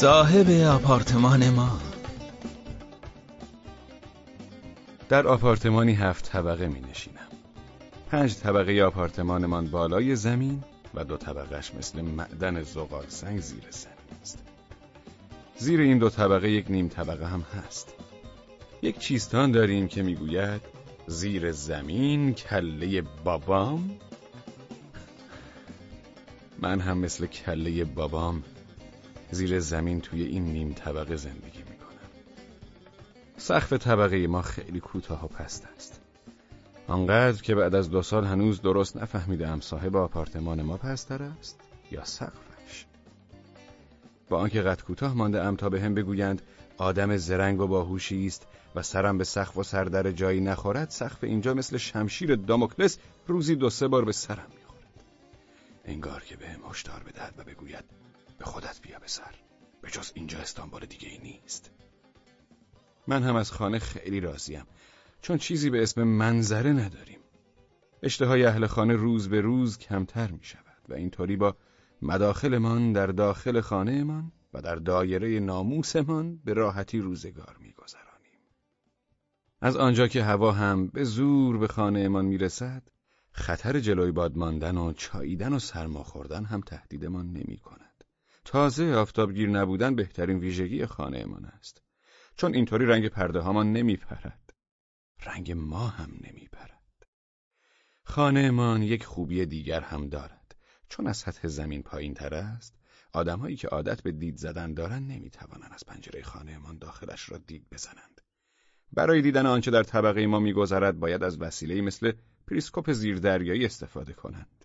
صاحب آپارتمان ما. در آپارتمانی هفت طبقه می نشینم. پنج طبقه آپارتمانمان بالای زمین و دو طبقهش مثل معدن زغال سنگ زیر زمین است. زیر این دو طبقه یک نیم طبقه هم هست. یک چیستان داریم که می‌گوید زیر زمین کله بابام. من هم مثل کله بابام زیر زمین توی این نیم طبقه زندگی می‌کنم. سقف طبقه ما خیلی کوتاه و پست است. آنقدر که بعد از دو سال هنوز درست نفهمیدم صاحب آپارتمان ما پستر است یا سقفش. با آنکه قد کوتاه مانده ام تا به هم بگویند آدم زرنگ و باهوشی است و سرم به سقف و سردر جایی نخورد سقف اینجا مثل شمشیر داموکلس روزی دو سه بار به سرم می‌خورد. انگار که به هشدار بدهد و بگوید به خودت بیا به سر به جز اینجا استانبول دیگه ای نیست من هم از خانه خیلی راضیم چون چیزی به اسم منظره نداریم اشتهای اهل خانه روز به روز کمتر می شود و اینطوری با مداخلمان در داخل خانهمان و در دایره ناموسمان به راحتی روزگار میگذرانیم. از آنجا که هوا هم به زور به خانهمان می‌رسد، خطر جلوی باد ماندن و چاییدن و سرما خوردن هم تهدیدمان نمی کند. تازه آفتابگیر نبودن بهترین ویژگی خانهمان است. چون اینطوری رنگ پرده هامان نمی پرد. رنگ ما هم نمی پرد. خانهمان یک خوبی دیگر هم دارد. چون از سطح زمین پایین تر است، آدمهایی که عادت به دید زدن دارند نمی‌توانند از پنجره خانهمان داخلش را دید بزنند. برای دیدن آنچه در طبقه ما میگذرد باید از وسیله مثل پریسکوپ زیردریایی استفاده کنند.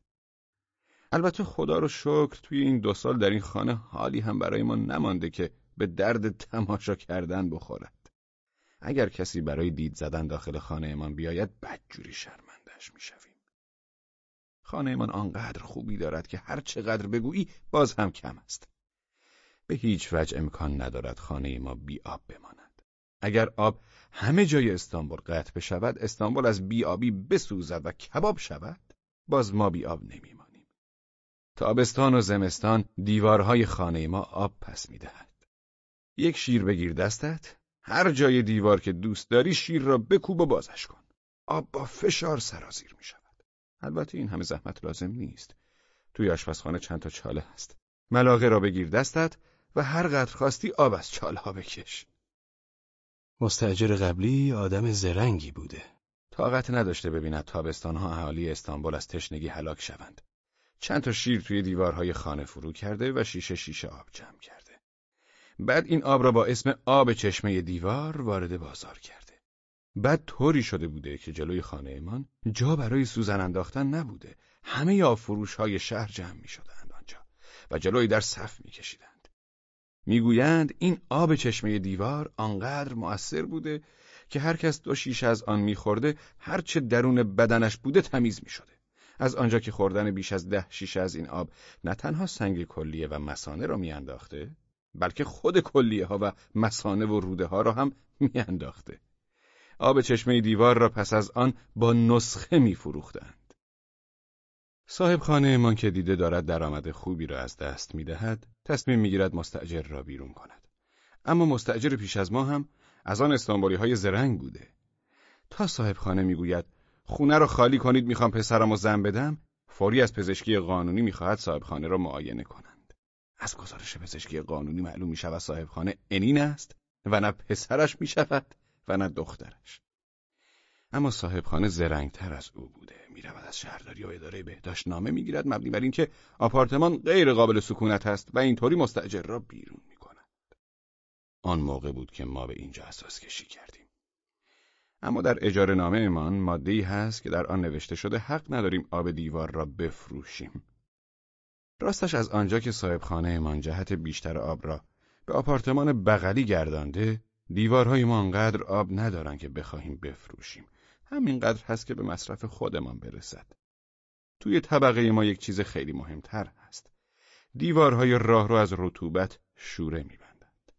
البته خدا رو شکر توی این دو سال در این خانه حالی هم برای ما نمانده که به درد تماشا کردن بخورد. اگر کسی برای دید زدن داخل خانهمان بیاید بدجوری شرمندش می‌شویم. خانهمان آنقدر خوبی دارد که هر چقدر بگویی باز هم کم است. به هیچ وجه امکان ندارد خانه ما بی آب بماند. اگر آب همه جای استانبول قطع بشود، استانبول از بی آبی بسوزد و کباب شود، باز ما بی آب نمیمانیم. تابستان و زمستان دیوارهای خانه ما آب پس می‌دهد. یک شیر بگیر دستت، هر جای دیوار که دوست داری شیر را بکوب و بازش کن. آب با فشار سرازیر می شود. البته این همه زحمت لازم نیست. توی آشپزخانه چند تا چاله هست. ملاقه را بگیر دستت و هر قدر خواستی آب از چاله ها بکش. مستجر قبلی آدم زرنگی بوده. طاقت نداشته ببیند تابستانها اهالی استانبول از تشنگی هلاک شوند. چند تا شیر توی دیوارهای خانه فرو کرده و شیشه شیشه آب جمع کرده. بعد این آب را با اسم آب چشمه دیوار وارد بازار کرده. بعد طوری شده بوده که جلوی خانهمان جا برای سوزن انداختن نبوده همه آفروش های شهر جمع می شدند آنجا و جلوی در صف می کشیدند می‌گویند این آب چشمه دیوار آنقدر مؤثر بوده که هر کس دو شیشه از آن میخورده هرچه درون بدنش بوده تمیز می شده. از آنجا که خوردن بیش از ده شیشه از این آب نه تنها سنگ کلیه و مسانه را میانداخته بلکه خود کلیه ها و مسانه و روده ها را هم میانداخته آب چشمه دیوار را پس از آن با نسخه می فروختند. صاحب خانه من که دیده دارد درآمد خوبی را از دست می دهد، تصمیم می گیرد مستجر را بیرون کند. اما مستجر پیش از ما هم از آن استانبولی های زرنگ بوده. تا صاحب خانه می گوید خونه را خالی کنید می‌خوام پسرم و زن بدم، فوری از پزشکی قانونی می‌خواهد صاحب خانه را معاینه کنند. از گزارش پزشکی قانونی معلوم می شود صاحب خانه انین است و نه پسرش می شود و نه دخترش. اما صاحب خانه زرنگتر از او بوده. می‌رود از شهرداری و اداره بهداشت نامه می‌گیرد مبنی بر اینکه آپارتمان غیر قابل سکونت است و اینطوری مستاجر را بیرون می‌کند. آن موقع بود که ما به اینجا اساس کشی کردیم. اما در اجاره نامه امان ماده ای هست که در آن نوشته شده حق نداریم آب دیوار را بفروشیم راستش از آنجا که صاحب خانه امان جهت بیشتر آب را به آپارتمان بغلی گردانده دیوارهای ما انقدر آب ندارن که بخواهیم بفروشیم. همینقدر هست که به مصرف خودمان برسد. توی طبقه ما یک چیز خیلی مهمتر هست. دیوارهای راه رو از رطوبت شوره میبندند.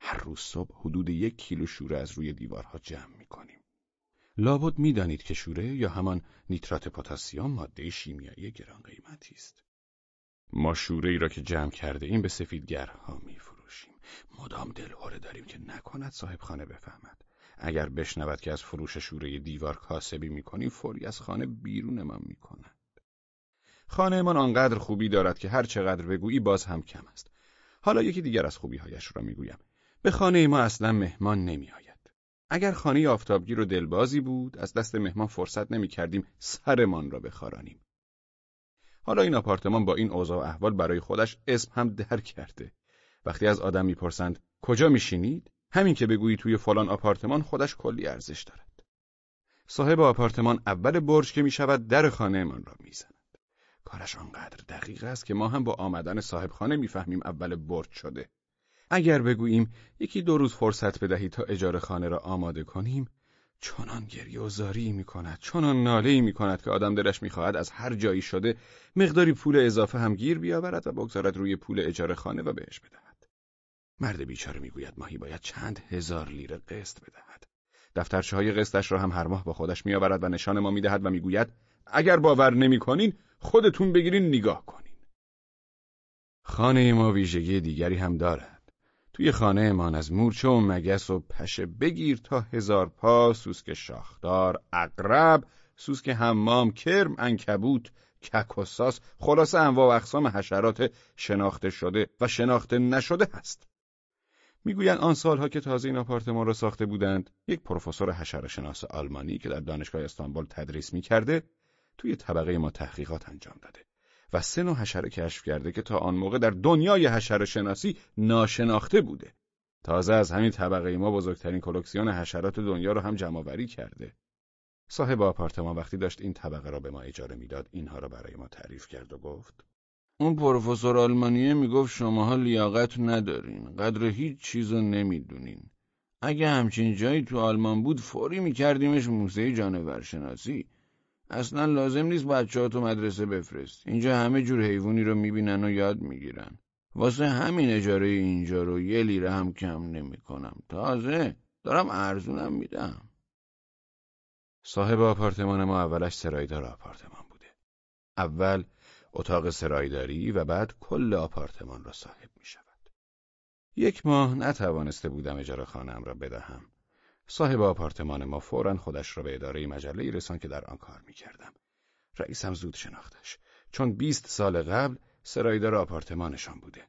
هر روز صبح حدود یک کیلو شوره از روی دیوارها جمع. لابد می‌دانید که شوره یا همان نیترات پتاسیم ماده شیمیایی گران قیمتی است. ما شوره ای را که جمع کرده این به سفیدگرها میفروشیم. مدام دلهوره داریم که نکند صاحب خانه بفهمد. اگر بشنود که از فروش شوره دیوار کاسبی می‌کنیم فوری از خانه بیرونمان می‌کند. خانهمان آنقدر خوبی دارد که هر چقدر بگویی باز هم کم است. حالا یکی دیگر از خوبیهایش را می‌گویم. به خانه ما اصلا مهمان نمیآید. اگر خانه آفتابگیر و دلبازی بود از دست مهمان فرصت نمی کردیم سرمان را بخارانیم حالا این آپارتمان با این اوضاع و احوال برای خودش اسم هم در کرده. وقتی از آدم می‌پرسند کجا میشینید؟ همین که بگویی توی فلان آپارتمان خودش کلی ارزش دارد. صاحب آپارتمان اول برج که می‌شود در خانه من را می‌زند. کارش آنقدر دقیق است که ما هم با آمدن صاحب خانه می‌فهمیم اول برج شده. اگر بگوییم یکی دو روز فرصت بدهید تا اجاره خانه را آماده کنیم چنان گریه و زاری می کند چنان ناله می کند که آدم دلش می‌خواهد از هر جایی شده مقداری پول اضافه هم گیر بیاورد و بگذارد روی پول اجاره خانه و بهش بدهد. مرد بیچاره می‌گوید ماهی باید چند هزار لیره قسط بدهد. دفترچه های قسطش را هم هر ماه با خودش میآورد و نشان ما می‌دهد و می‌گوید اگر باور نمی‌کنین خودتون بگیرین نگاه کنین. خانه ما ویژگی دیگری هم دارد. توی خانه امان از مورچه و مگس و پشه بگیر تا هزار پا سوسک شاخدار اقرب سوسک حمام کرم انکبوت کک و ساس. خلاصه انواع و اقسام حشرات شناخته شده و شناخته نشده هست. می‌گویند آن سالها که تازه این آپارتمان را ساخته بودند یک پروفسور حشرهشناس آلمانی که در دانشگاه استانبول تدریس می‌کرده توی طبقه ما تحقیقات انجام داده. و سه نوع حشره کشف کرده که تا آن موقع در دنیای حشره شناسی ناشناخته بوده. تازه از همین طبقه ما بزرگترین کلکسیون حشرات دنیا رو هم جمع کرده. صاحب آپارتمان وقتی داشت این طبقه را به ما اجاره می‌داد اینها را برای ما تعریف کرد و گفت اون پروفسور آلمانیه می‌گفت شماها لیاقت ندارین قدر هیچ چیزو نمی‌دونین اگه همچین جایی تو آلمان بود فوری میکردیمش موسیقی جانورشناسی اصلا لازم نیست بچه تو مدرسه بفرست. اینجا همه جور حیوانی رو می‌بینن و یاد می‌گیرن. واسه همین اجاره اینجا رو یه لیره هم کم نمی‌کنم. تازه دارم ارزونم میدم. صاحب آپارتمان ما اولش سرایدار آپارتمان بوده. اول اتاق سرایداری و بعد کل آپارتمان را صاحب می شود. یک ماه نتوانسته بودم اجاره خانم را بدهم. صاحب آپارتمان ما فورا خودش را به اداره مجله رسان که در آن کار می‌کردم. رئیسم زود شناختش چون بیست سال قبل سرایدار آپارتمانشان بوده.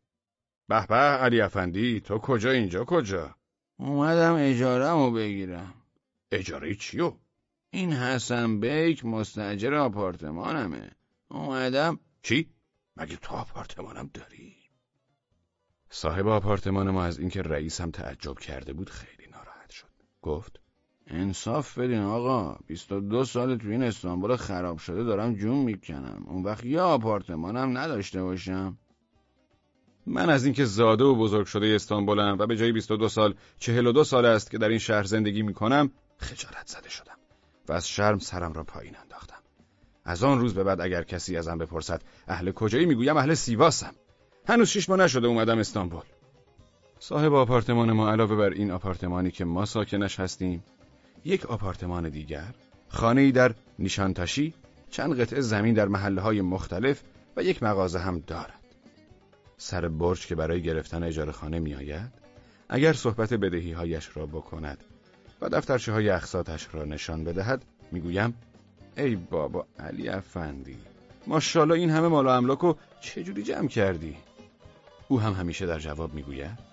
به به علی افندی تو کجا اینجا کجا؟ اومدم اجارهمو بگیرم. اجاره چیو؟ این حسن بیک مستجر آپارتمانمه. اومدم چی؟ مگه تو آپارتمانم داری؟ صاحب آپارتمان ما از اینکه رئیسم تعجب کرده بود خیلی گفت. انصاف بدین آقا. 22 سال تو این استانبول خراب شده دارم جون می‌کنم. اون وقت یه آپارتمانم نداشته باشم. من از اینکه زاده و بزرگ شده استانبولم و به جای 22 سال 42 سال است که در این شهر زندگی می‌کنم خجالت زده شدم و از شرم سرم را پایین انداختم. از آن روز به بعد اگر کسی ازم بپرسد اهل کجایی می‌گویم؟ اهل سیواسم. هنوز شش ماه نشده اومدم استانبول. صاحب آپارتمان ما علاوه بر این آپارتمانی که ما ساکنش هستیم یک آپارتمان دیگر خانه در نیشانتاشی چند قطعه زمین در محله های مختلف و یک مغازه هم دارد سر برج که برای گرفتن اجاره خانه می آید اگر صحبت بدهی هایش را بکند و دفترچه های اقساطش را نشان بدهد می‌گویم ای بابا علی افندی ماشاءالله این همه مال و املاک چجوری جمع کردی؟ او هم همیشه در جواب می‌گوید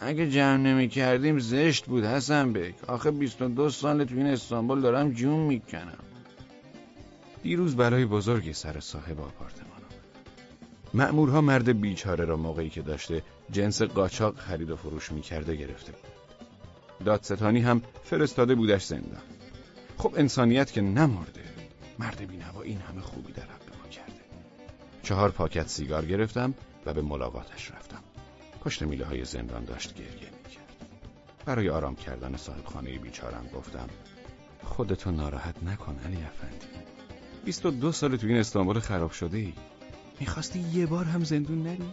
اگه جمع نمی کردیم زشت بود حسن بک. آخه 22 سال تو این استانبول دارم جون می‌کنم. دیروز برای بزرگی سر صاحب آپارتمان مأمورها مرد بیچاره را موقعی که داشته جنس قاچاق خرید و فروش می‌کرده گرفته بود. دادستانی هم فرستاده بودش زندان. خب انسانیت که نمرده. مرد بینوا این همه خوبی در حق ما کرده. چهار پاکت سیگار گرفتم و به ملاقاتش رفتم. پشت میله های زندان داشت گریه می‌کرد. برای آرام کردن صاحب خانه بیچارم گفتم خودتو ناراحت نکن علی افندی. بیست و دو سال تو این استانبول خراب شده ای می‌خواستی یه بار هم زندون نری؟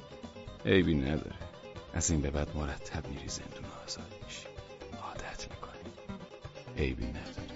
عیبی نداره. از این به بعد مرتب میری زندون آزاد میشی. عادت می‌کنی. عیبی نداره.